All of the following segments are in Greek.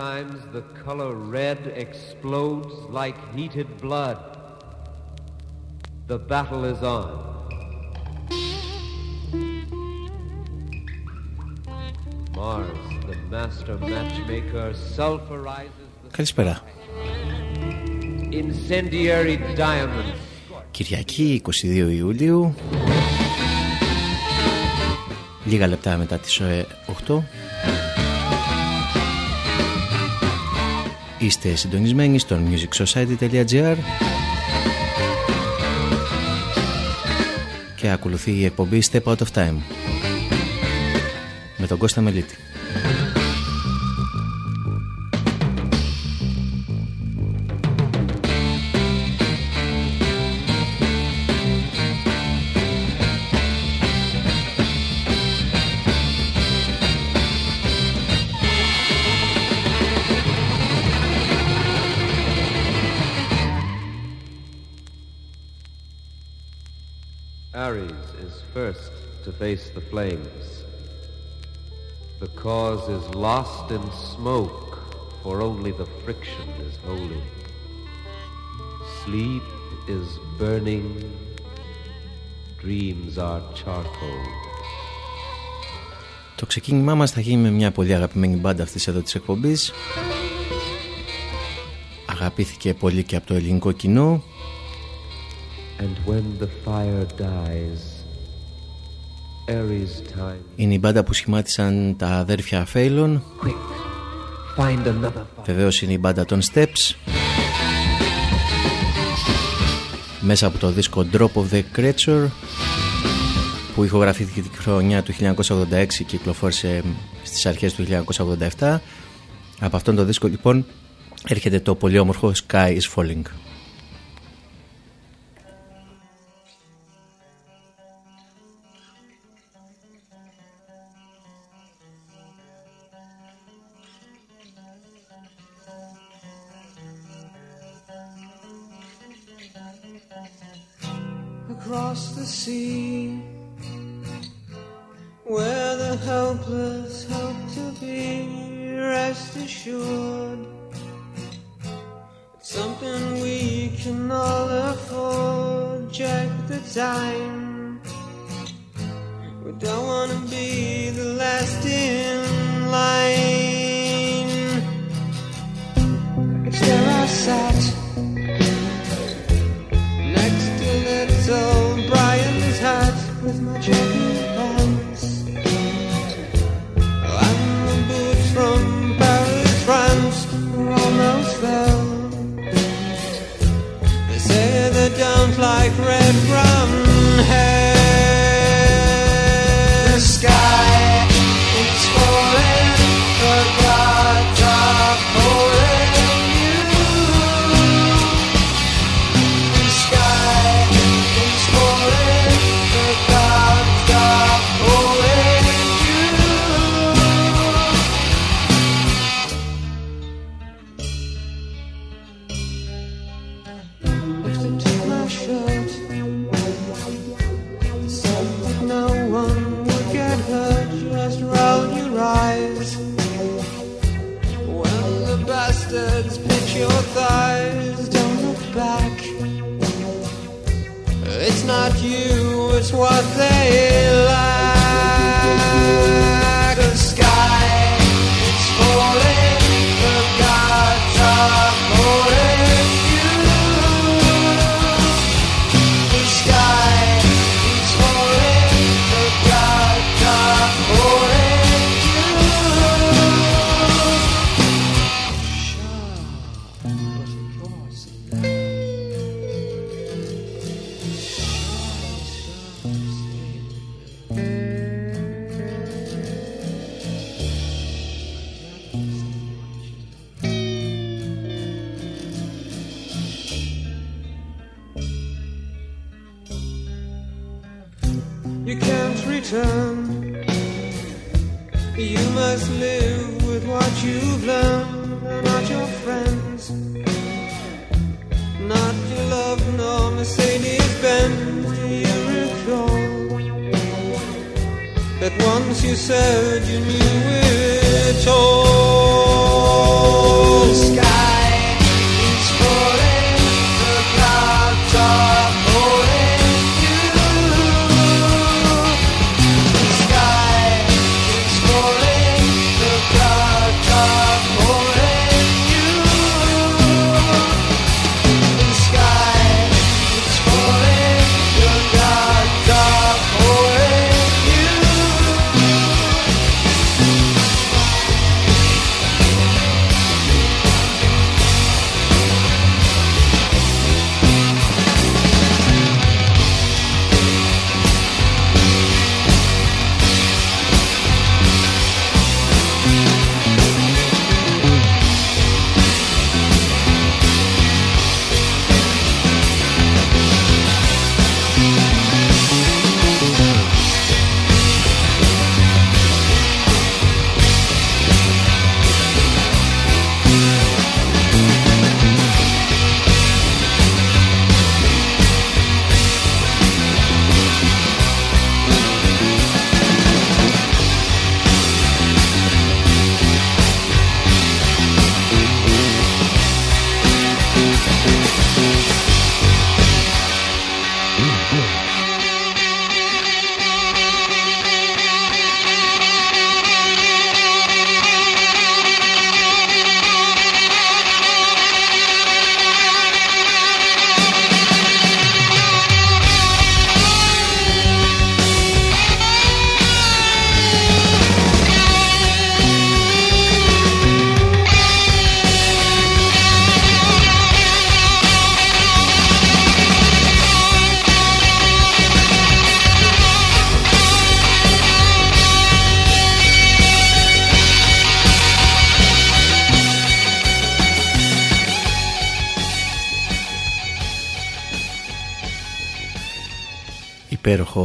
Nine times the color red explodes like heated blood. The battle is on. Mars, the master matchmaker, sulfurizes the Καλησπέρα. incendiary diamonds. Κυριακή 22 Ιουλίου Λίγα λεπτά μετά τις ε, 8 Είστε συντονισμένοι στο musicsociety.gr και ακολουθεί η εκπομπή Step Out of Time με τον Κώστα Μελίτη. Ares is first to face the flames. The cause is lost in smoke, for only the friction is holy. Sleep is burning, dreams are charcoal. Το ξεκίνημά μας θα γίνει με μια πολύ αγαπημένη μπάντα αυτής εδώ της εκπομπής Αγαπήθηκε πολύ και από το ελληνικό κοινό Είναι η μπάντα που σχημάτισαν τα αδέρφια Φέιλον Quick, find another fire. Βεβαίως είναι η μπάντα των Steps. Μέσα από το δίσκο Drop of the Creature που ηχογραφήθηκε τη χρονιά του 1986 και κυκλοφόρησε στις αρχές του 1987 Από αυτόν το δίσκο λοιπόν έρχεται το πολύ όμορφο Sky is Falling across the sea where the helpless hope to be rest assured. It's something we can all afford check the time. We don't want to be the last in and bright. You can't return. You must live with what you've learned. They're not your friends. Not your love nor Mercedes Benz. You recall that once you said you knew it all?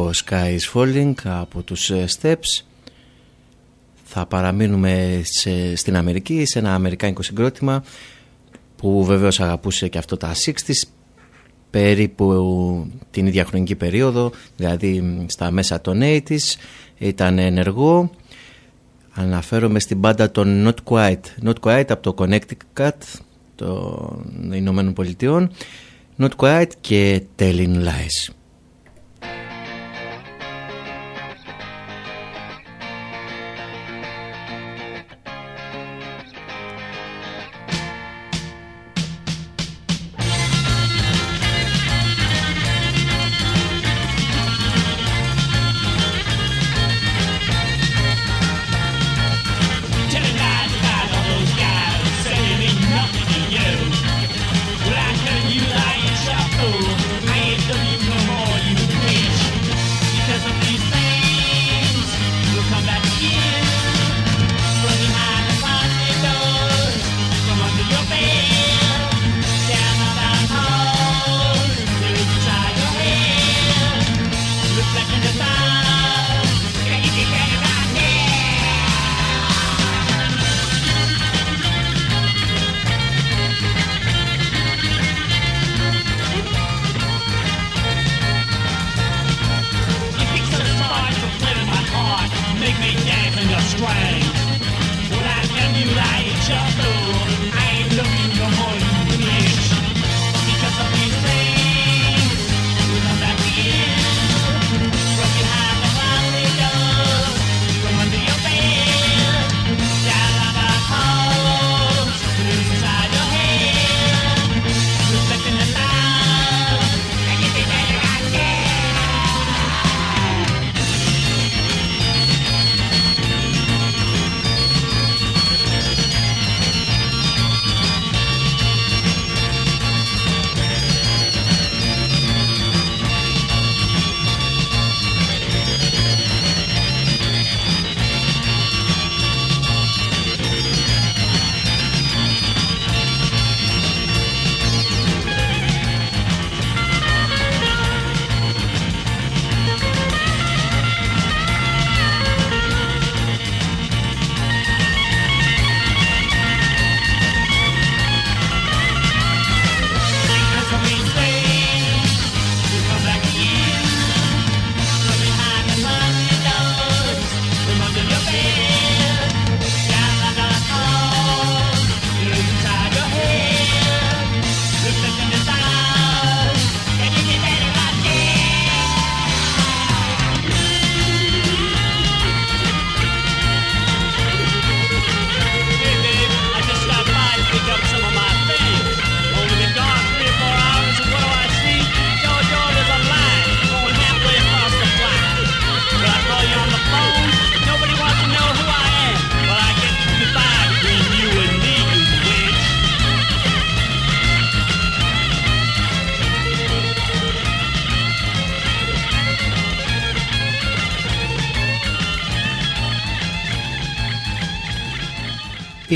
Υπέροχο Sky is Falling από τους ε, Steps. Θα παραμείνουμε σε, στην Αμερική σε ένα αμερικάνικο συγκρότημα που βεβαίως αγαπούσε και αυτό τα 60's περίπου την ίδια χρονική περίοδο δηλαδή στα μέσα των 80's ήταν ενεργό. Αναφέρομαι στην μπάντα των Not Quite Not Quite από το Connecticut των Ηνωμένων Πολιτειών. Not Quite και Telling Lies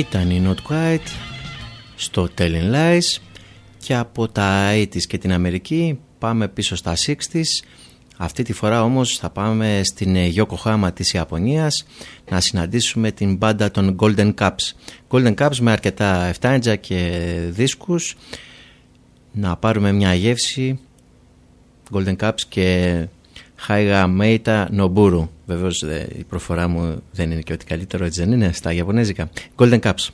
Ήταν η Not Quite στο Telling Lies και από τα 80's και την Αμερική πάμε πίσω στα 60's αυτή τη φορά όμως θα πάμε στην Yokohama της Ιαπωνίας να συναντήσουμε την μπάντα των Golden Cups. Golden Cups με αρκετά 7 και δίσκους. Να πάρουμε μια γεύση Golden Cups και Χάιγα Μέιτα Νομπούρου. Βεβαίω η προφορά μου δεν είναι και ότι καλύτερο, έτσι δεν είναι, στα Ιαπωνέζικα. Golden Cups.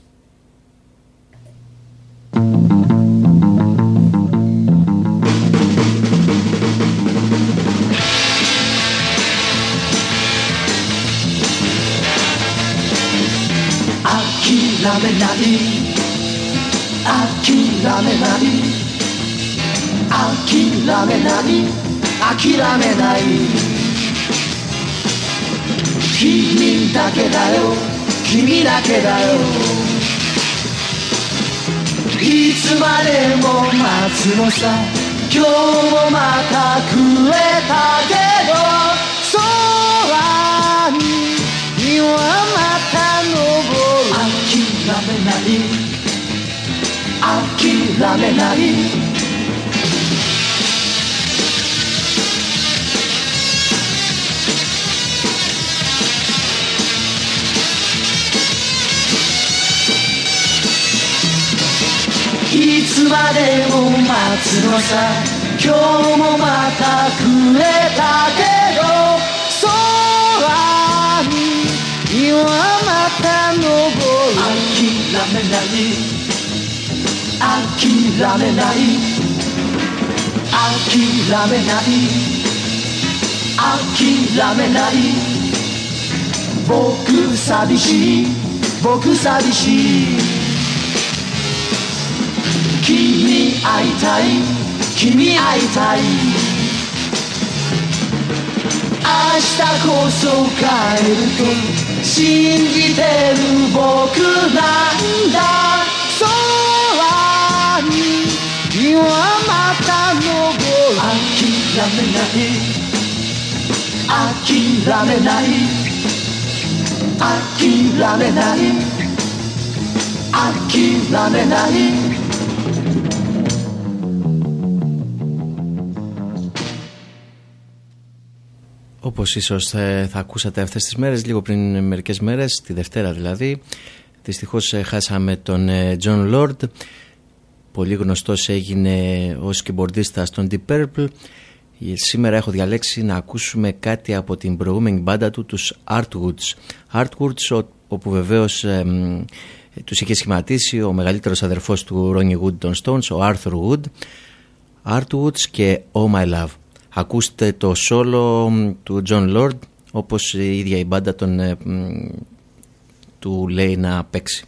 Ακυράμε諦めない 君だけだよ。君だけだよ。いつまでも待つのさ。今日もまた食えたけど。空に日はまた昇る。諦めない。諦めないつまでも待つのさ。今日もまた食えたけど空に日はまた昇る。諦めない。諦めない。諦めない。諦めない。僕寂しい。僕寂しい君に会いたい。君会いたい。明日こそ帰ると信じてる僕なんだ。空にはまた昇る諦めない。諦めない。諦めない。諦めない。Όπως ίσως θα, θα ακούσατε αυτές τις μέρες, λίγο πριν μερικές μέρες, τη Δευτέρα δηλαδή, δυστυχώς ε, χάσαμε τον John ε, Lord, πολύ γνωστός έγινε ως κιμπορδίστας των Deep Purple. Ε, σήμερα έχω διαλέξει να ακούσουμε κάτι από την προηγούμενη μπάντα του, τους Artwoods. Artwoods, όπου βεβαίως ε, τους είχε σχηματίσει ο μεγαλύτερος αδερφός του Ronnie Wood των Stones, ο Arthur Wood. Artwoods και Oh My Love. Ακούστε το solo του John Lord όπως η ίδια η μπάντα τον, ε, του λέει να παίξει.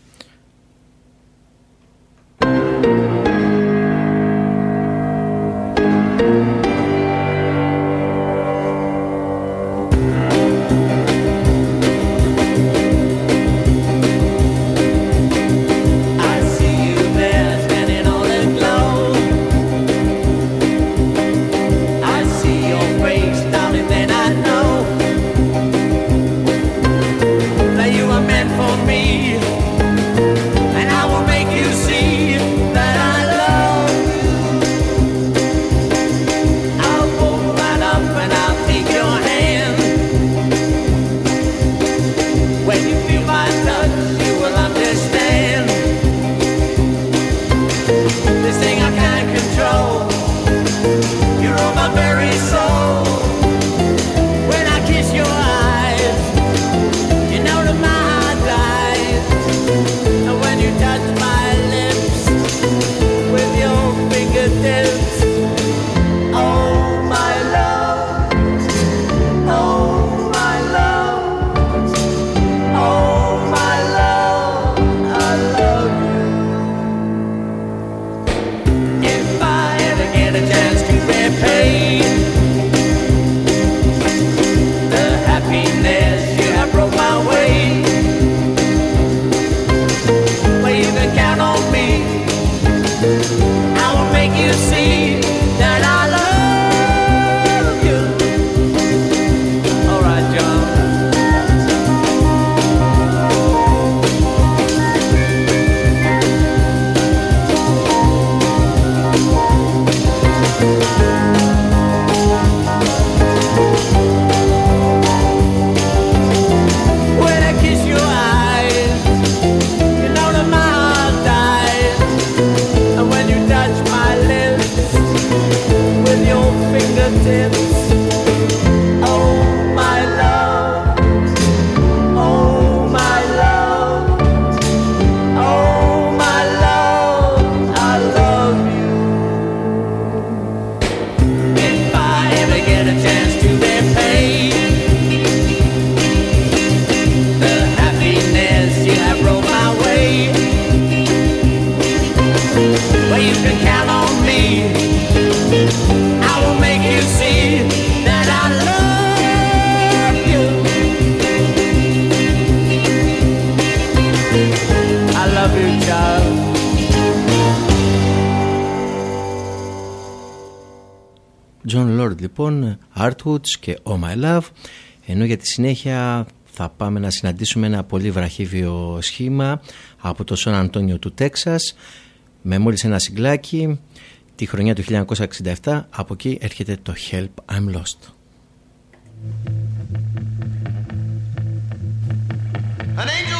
Λοιπόν, Artwoods και Oh My Love. Ενώ για τη συνέχεια θα πάμε να συναντήσουμε ένα πολύ βραχύβιο σχήμα από το Σον Αντώνιο του Τέξας με μόλις ένα συγκλάκι τη χρονιά του 1967 από εκεί έρχεται το Help I'm Lost. An angel's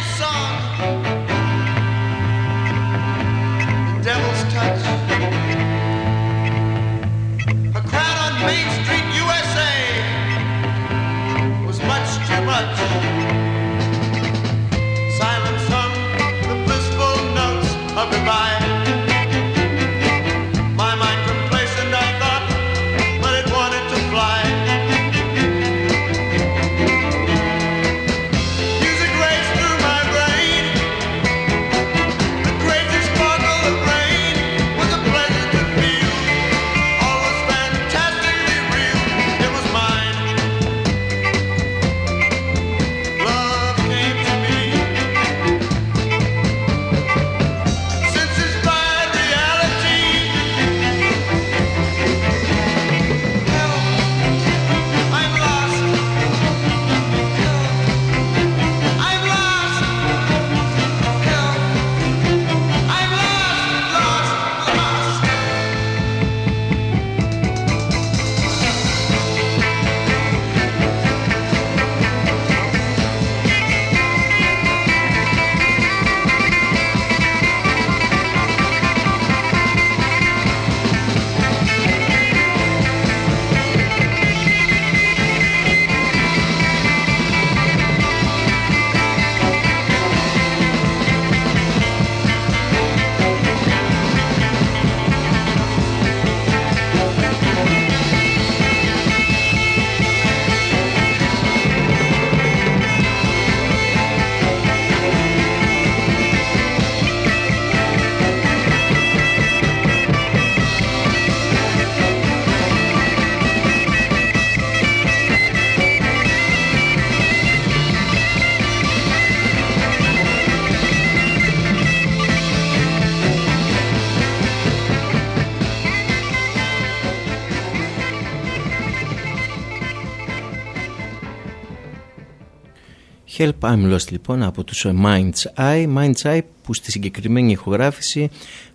Help I'm Lost λοιπόν από τους Mind's Eye. Mind's Eye που στη συγκεκριμένη ηχογράφηση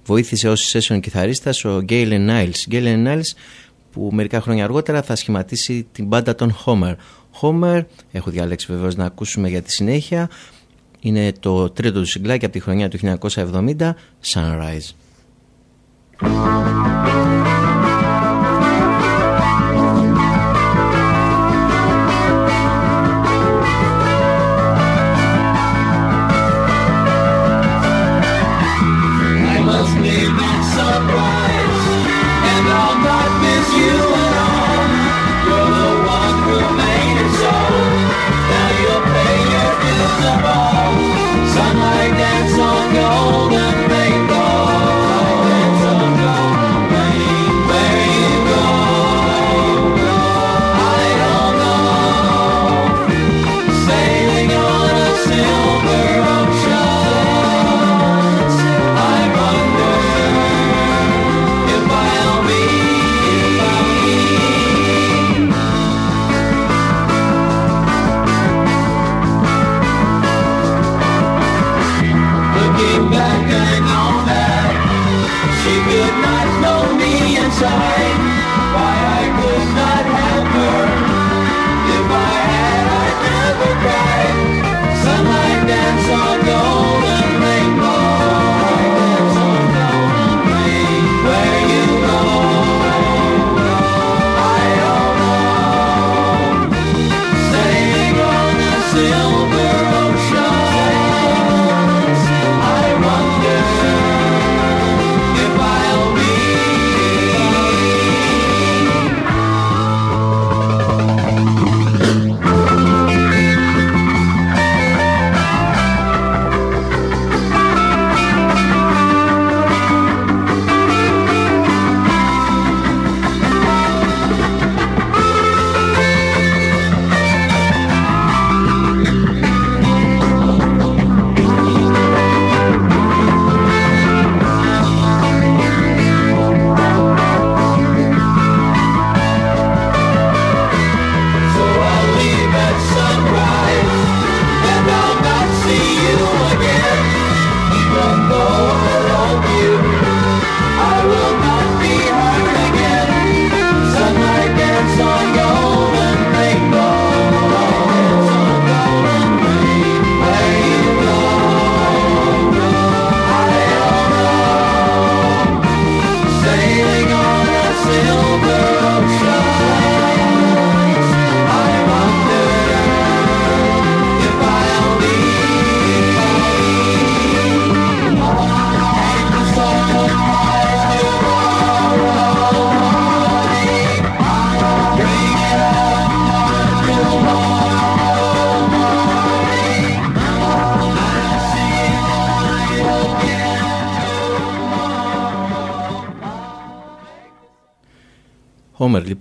βοήθησε ως session κιθαρίστας ο Galen Niles. Galen Niles που μερικά χρόνια αργότερα θα σχηματίσει την μπάντα των Homer. Homer, έχω διαλέξει βεβαίως να ακούσουμε για τη συνέχεια είναι το τρίτο του συγκλάκι από τη χρονιά του 1970 Sunrise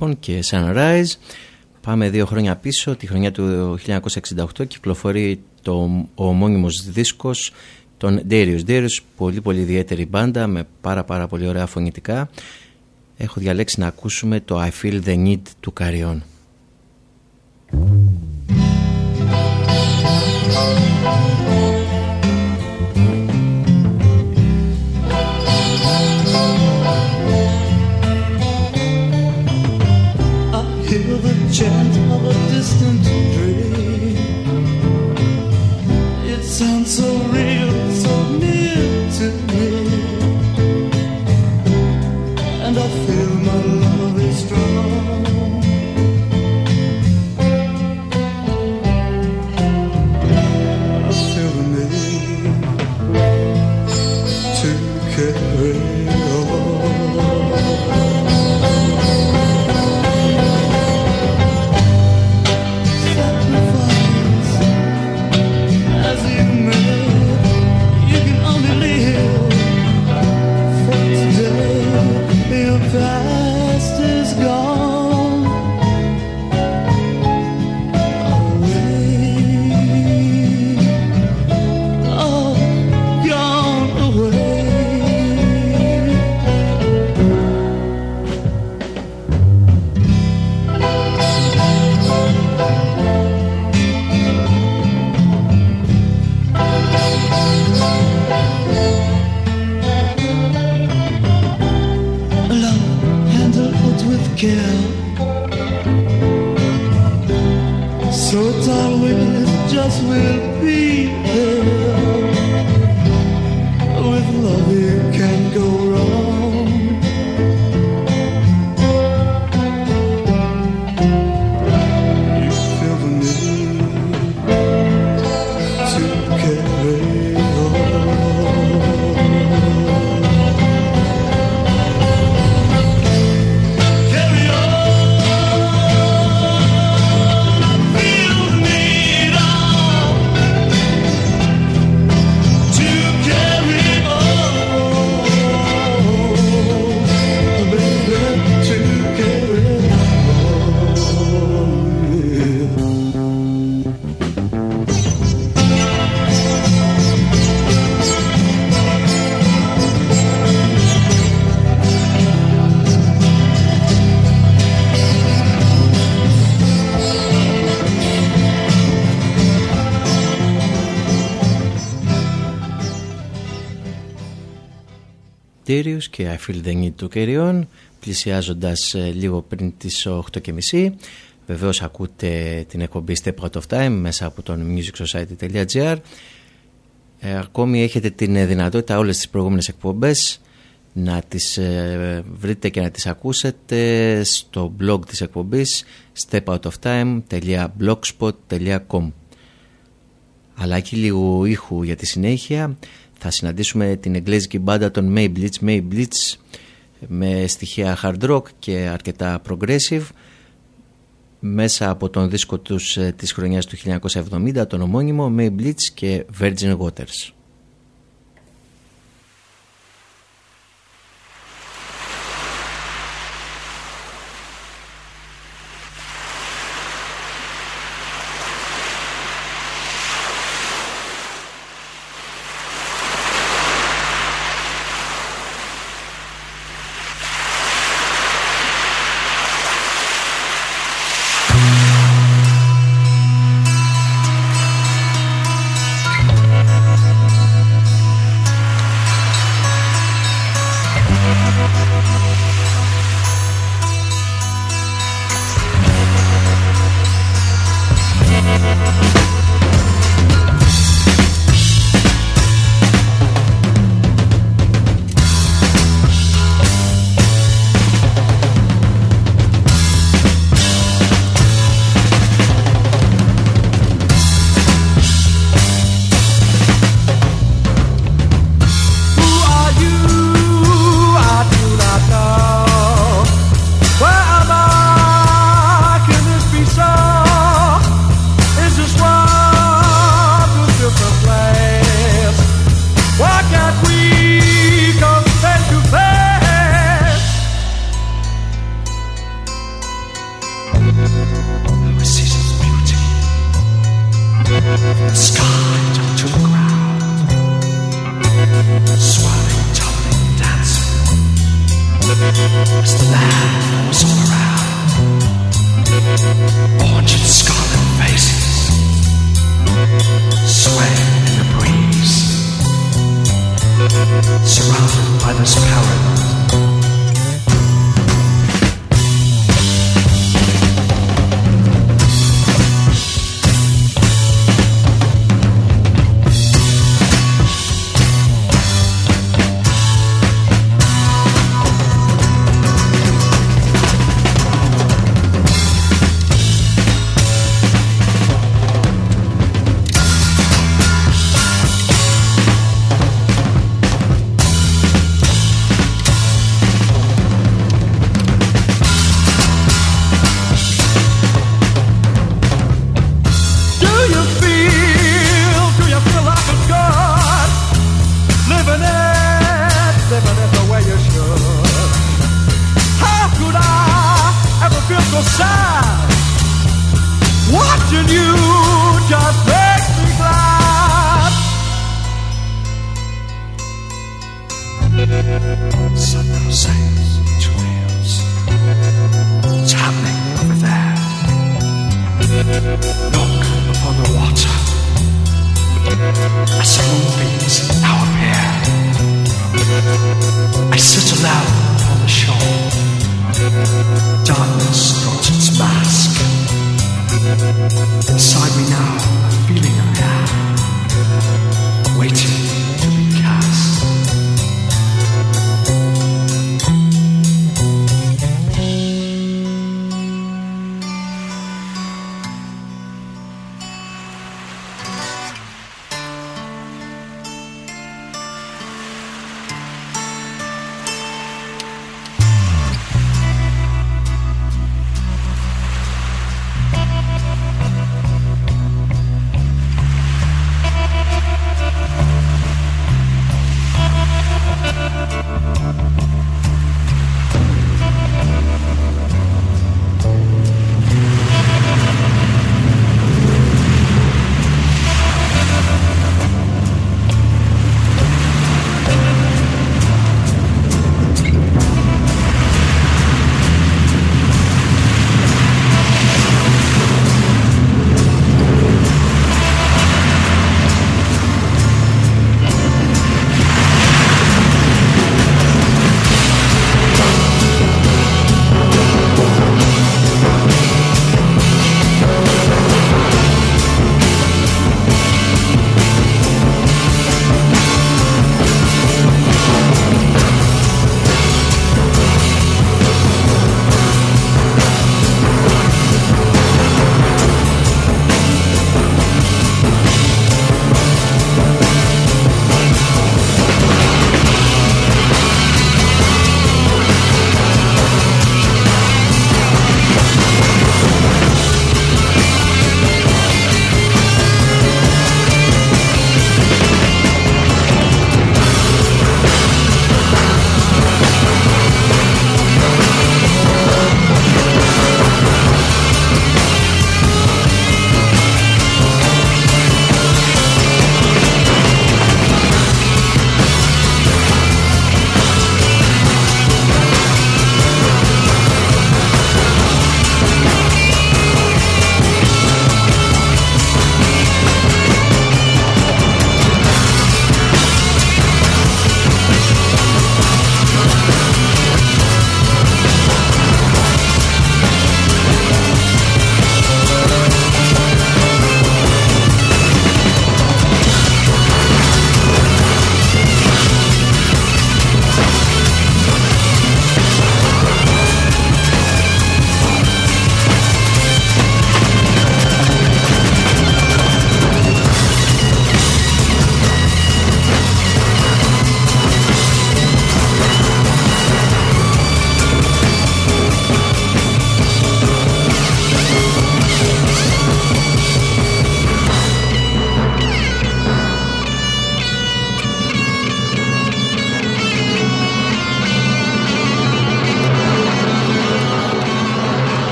λοιπόν και Sunrise Πάμε δύο χρόνια πίσω, τη χρονιά του 1968 κυκλοφορεί το, ο ομώνυμος δίσκος των Darius. Darius, πολύ πολύ ιδιαίτερη μπάντα με πάρα πάρα πολύ ωραία φωνητικά. Έχω διαλέξει να ακούσουμε το I Feel The Need του Καριών. Darius και I Feel The Need του Κεριών πλησιάζοντας ε, λίγο πριν τις 8.30 βεβαίως ακούτε την εκπομπή Step Out of Time μέσα από τον musicsociety.gr ε, ακόμη έχετε την ε, δυνατότητα όλες τις προηγούμενες εκπομπές να τις ε, βρείτε και να τις ακούσετε στο blog της εκπομπής stepoutoftime.blogspot.com αλλά και λίγο ήχου για τη συνέχεια θα συναντήσουμε την εγγλέζικη μπάντα των Mayblitz Mayblitz με στοιχεία hard rock και αρκετά progressive μέσα από τον δίσκο τους ε, της χρονιάς του 1970 τον ομώνυμο Mayblitz και Virgin Waters. And you.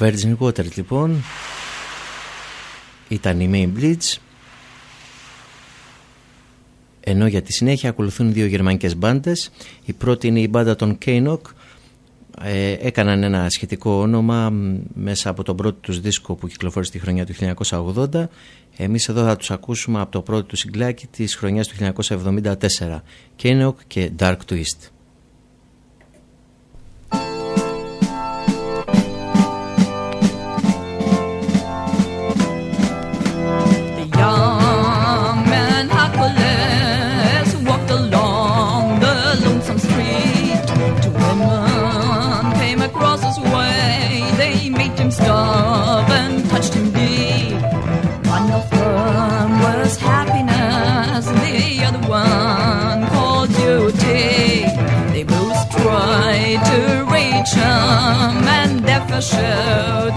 Virgin Water λοιπόν. Ήταν η Main Bridge ενώ για τη συνέχεια ακολουθούν δύο γερμανικές μπάντες. Η πρώτη είναι η μπάντα των Keynock ε, έκαναν ένα σχετικό όνομα μέσα από τον πρώτο τους δίσκο που κυκλοφόρησε τη χρονιά του 1980 εμείς εδώ θα τους ακούσουμε από το πρώτο τους σινγκλάκι της χρονιάς του 1974 Keynock και Dark Twist. show.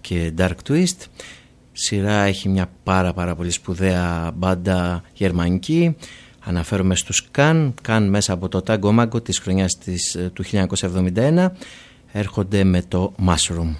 Και Dark Twist. Σειρά έχει μια πάρα πάρα πολύ σπουδαία μπάντα γερμανική. Αναφέρομαι στους Καν, Καν μέσα από το Tango Mango της χρονιάς της, ε, του 1971. Έρχονται με το Mushroom.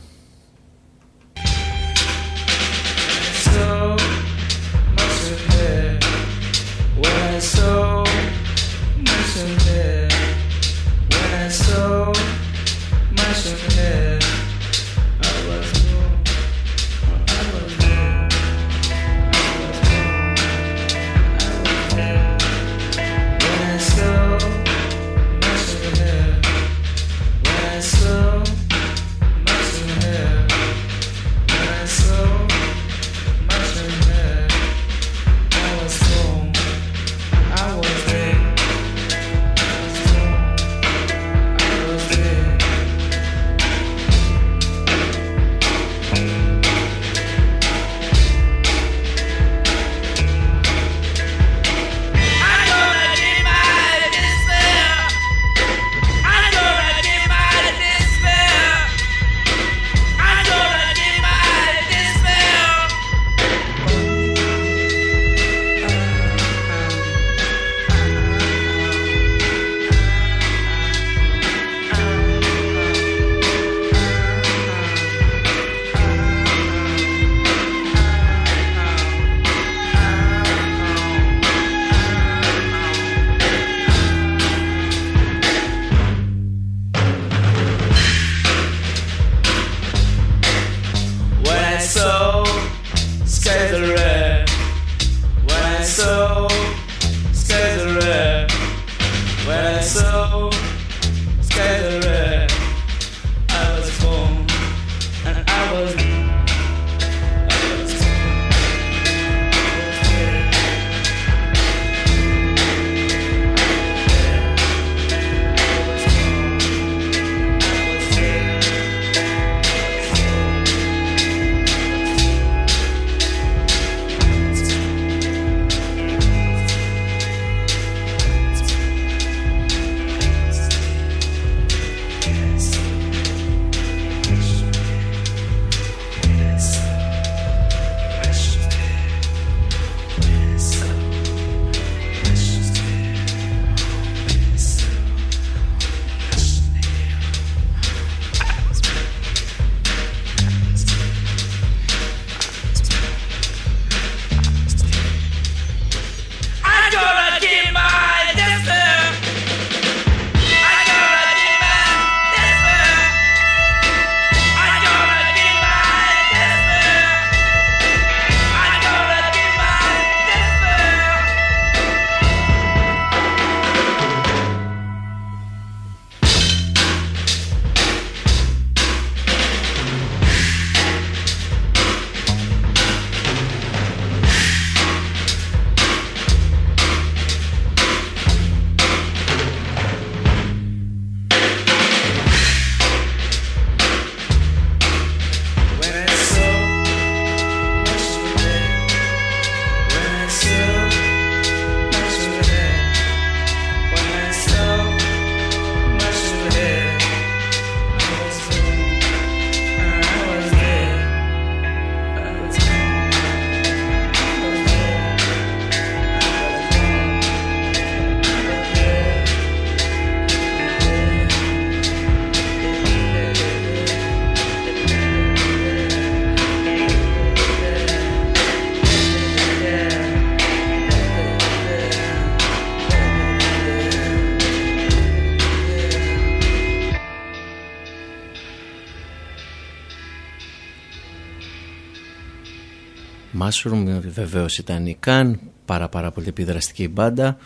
Mushroom βεβαίως ήταν η Καν, πάρα πάρα πολύ επιδραστική μπάντα,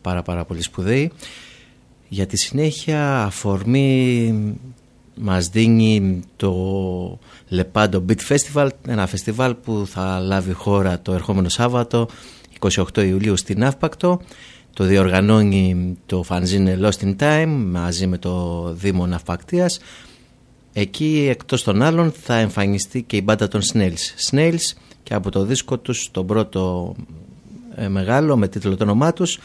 πάρα πάρα πολύ σπουδαίη. Για τη συνέχεια αφορμή μας δίνει το Lepado Beat Festival, ένα φεστιβάλ που θα λάβει χώρα το ερχόμενο Σάββατο 28 Ιουλίου στην Αύπακτο. Το διοργανώνει το φανζίνε Lost in Time μαζί με το Δήμο Ναυπακτίας. Εκεί εκτός των άλλων θα εμφανιστεί και η μπάντα των Snails. Snails και από το Δίσκο τους τον πρώτο ε, μεγάλο με τίτλο του ονομά τους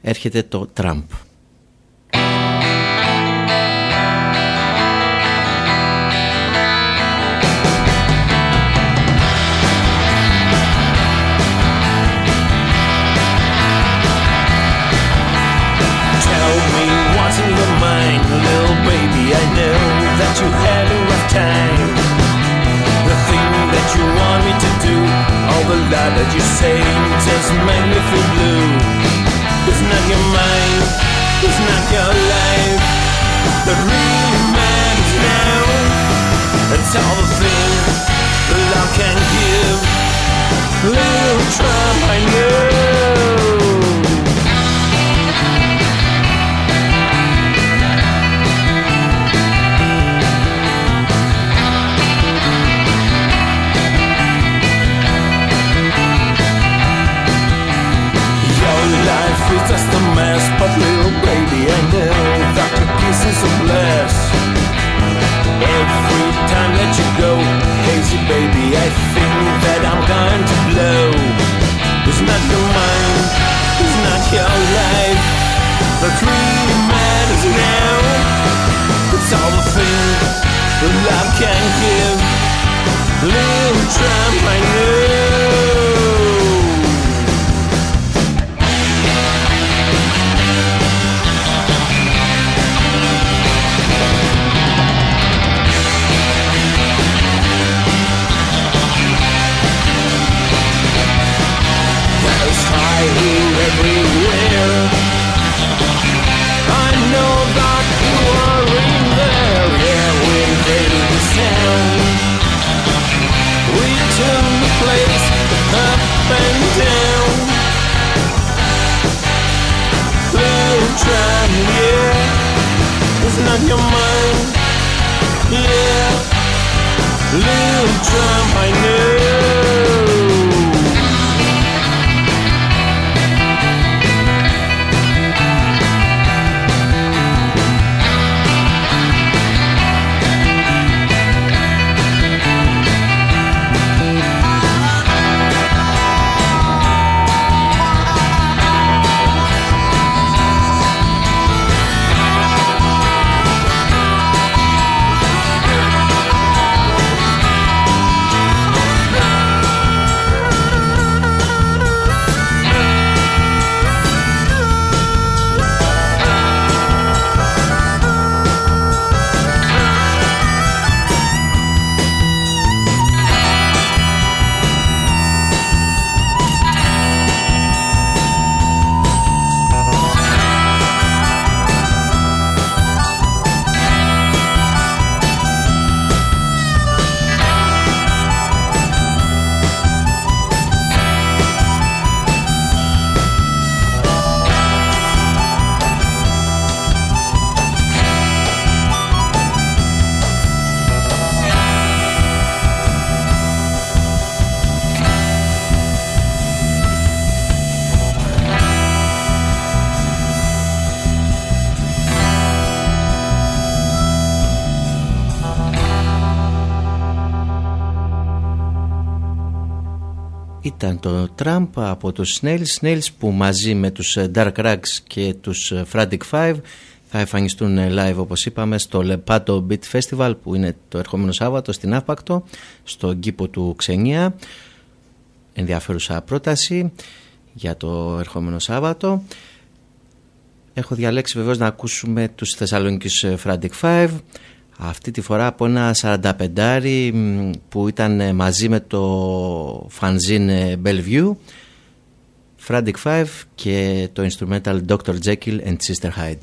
έρχεται το Τραμπ. I know that you had a time. That you want me to do, all the lies that you say just make me feel blue. It's not your mind, it's not your life. That really matters now. It's all the things that love can give. Little Trump, I know. Mess, but little baby, I know that your kiss is a bless. Every time that you go, hazy baby, I think that I'm going to blow. It's not your mind, it's not your life, that really Ήταν το Trump από τους Snails. Snails που μαζί με τους ε, Dark Rags και τους ε, Frantic Five θα εμφανιστούν ε, live όπως είπαμε στο Lepato Beat Festival που είναι το ερχόμενο Σάββατο στην Αύπακτο στον κήπο του Ξενία. Ενδιαφέρουσα πρόταση για το ερχόμενο Σάββατο. Έχω διαλέξει βεβαίως να ακούσουμε τους Θεσσαλονίκης Frantic Five αυτή τη φορά από ένα 45 που ήταν μαζί με το fanzine Bellevue Frantic Five και το instrumental Dr. Jekyll and Sister Hyde.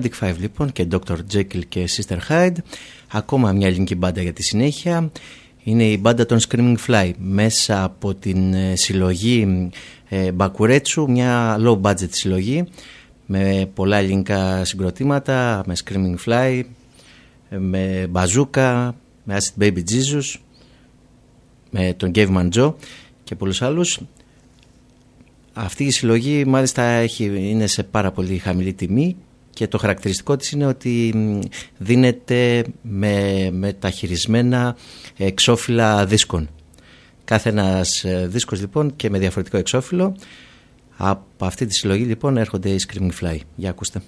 Frantic Five λοιπόν και Dr. Jekyll και Sister Hyde. Ακόμα μια ελληνική μπάντα για τη συνέχεια. Είναι η μπάντα των Screaming Fly μέσα από την ε, συλλογή ε, Μπακουρέτσου, μια low budget συλλογή με πολλά ελληνικά συγκροτήματα, με Screaming Fly, ε, με Μπαζούκα, με Acid Baby Jesus, με τον Gaveman Joe και πολλούς άλλους. Αυτή η συλλογή μάλιστα έχει, είναι σε πάρα πολύ χαμηλή τιμή και το χαρακτηριστικό της είναι ότι μ, δίνεται με, με τα χειρισμένα εξώφυλλα δίσκων. Κάθε ένας ε, δίσκος λοιπόν και με διαφορετικό εξώφυλλο. Από αυτή τη συλλογή λοιπόν έρχονται οι Screaming Fly. Για ακούστε.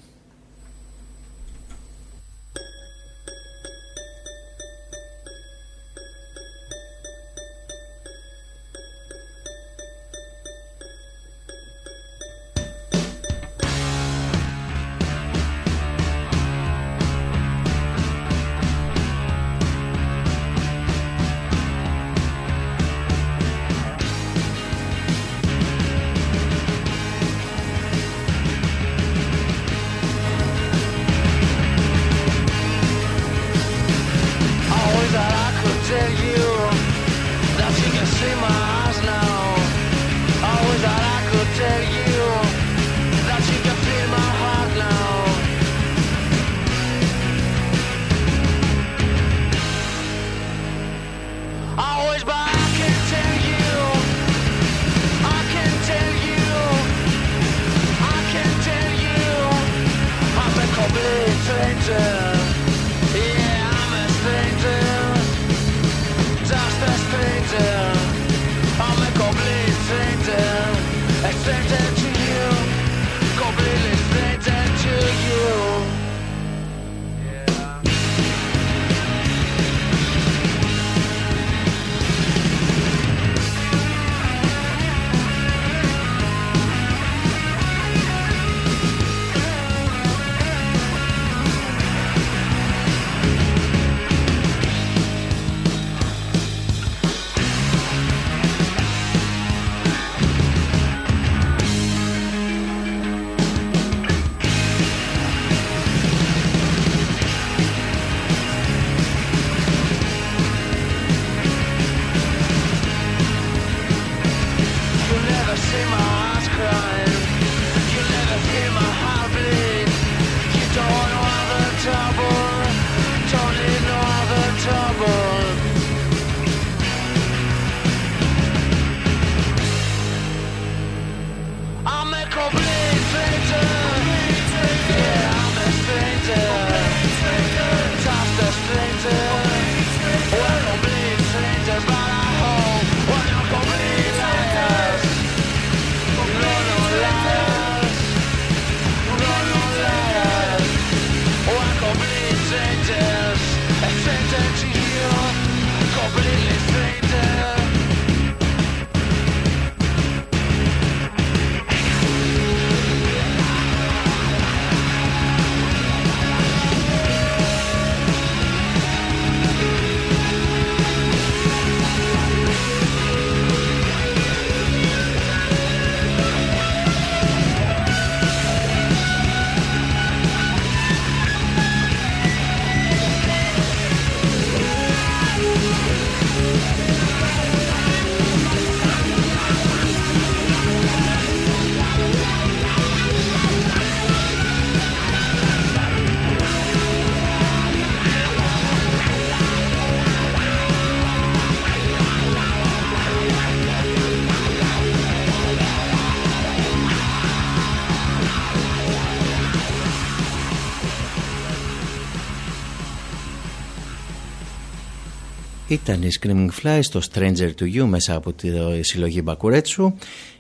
Ήταν η Screaming Fly στο Stranger to You μέσα από τη συλλογή Μπακουρέτσου.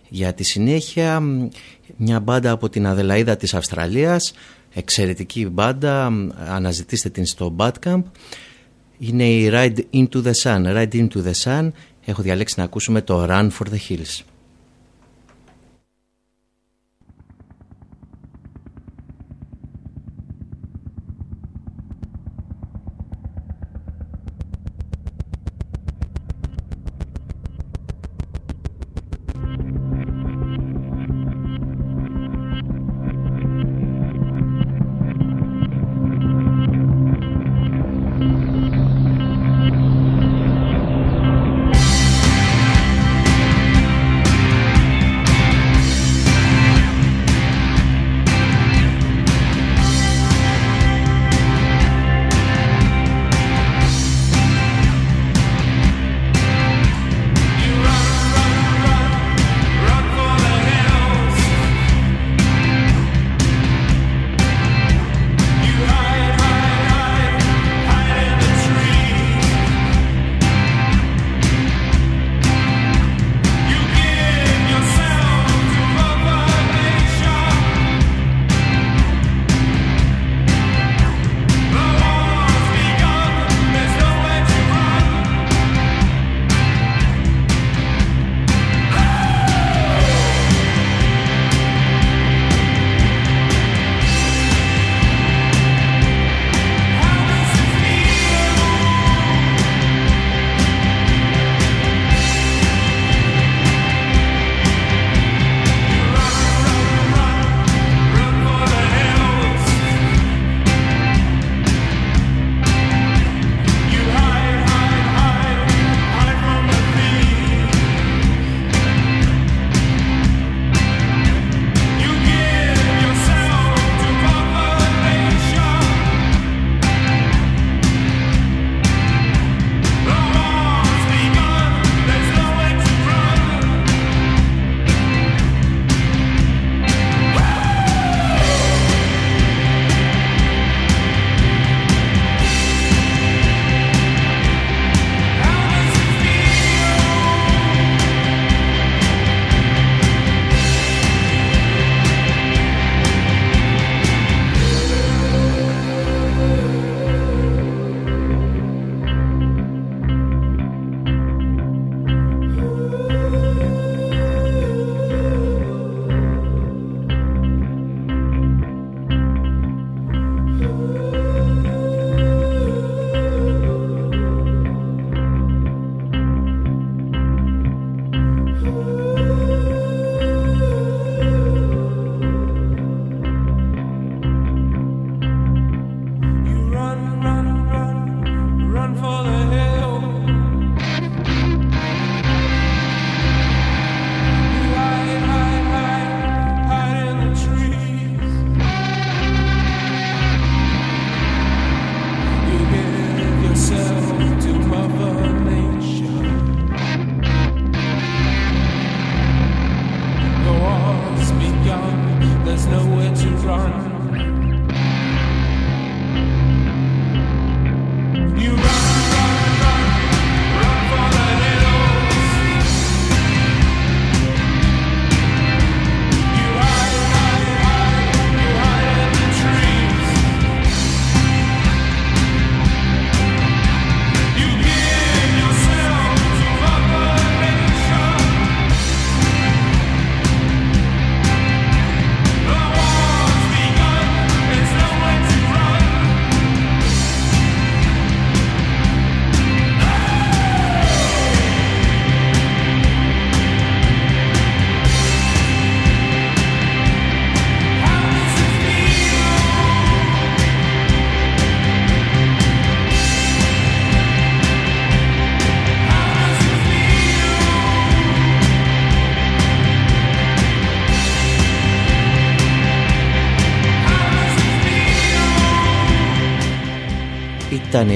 Για τη συνέχεια μ, μια μπάντα από την Αδελαίδα της Αυστραλίας, εξαιρετική μπάντα, μ, αναζητήστε την στο Badcamp. Είναι η Ride Into the Sun. Ride Into the Sun. Έχω διαλέξει να ακούσουμε το Run for the Hills.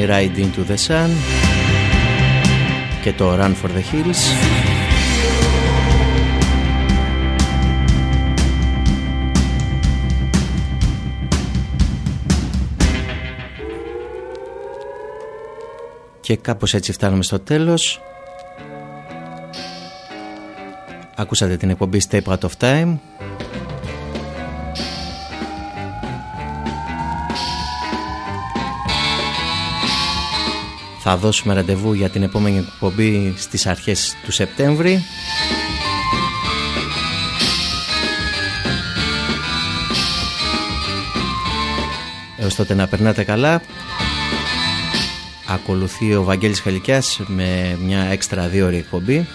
Ride Into the Sun και το Run for the Hills. Και κάπως έτσι φτάνουμε στο τέλος. Ακούσατε την εκπομπή Step Out of Time. Θα δώσουμε ραντεβού για την επόμενη εκπομπή στις αρχές του Σεπτέμβρη. Έως τότε να περνάτε καλά. Ακολουθεί ο Βαγγέλης Χαλικιάς με μια έξτρα δύο ώρη εκπομπή.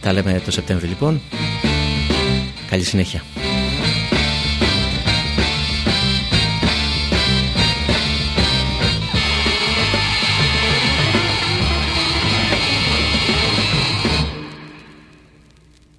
Τα λέμε το Σεπτέμβρη λοιπόν. Καλή συνέχεια.